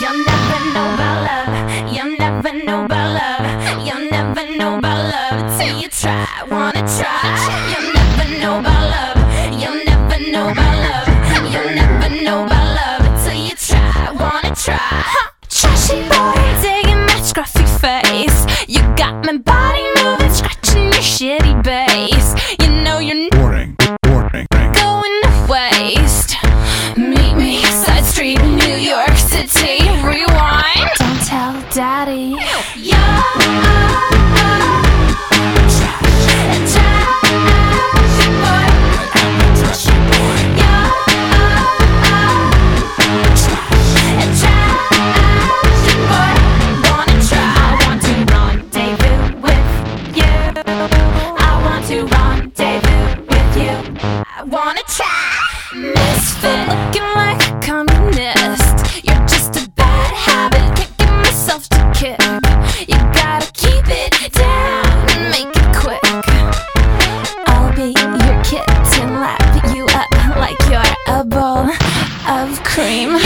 You'll never know about love. You'll never know about love. You'll never know about love till you try. Wanna try? You'll never know about love. You'll never know about love. You'll never know about love till you try. Wanna try? Trashy boy, digging that scruffy face. You got my body moving, scratching your shitty bass. Looking like a communist You're just a bad habit myself to kick. You gotta keep it down and make it quick. I'll be your kitten Lap you up like you're a bowl of cream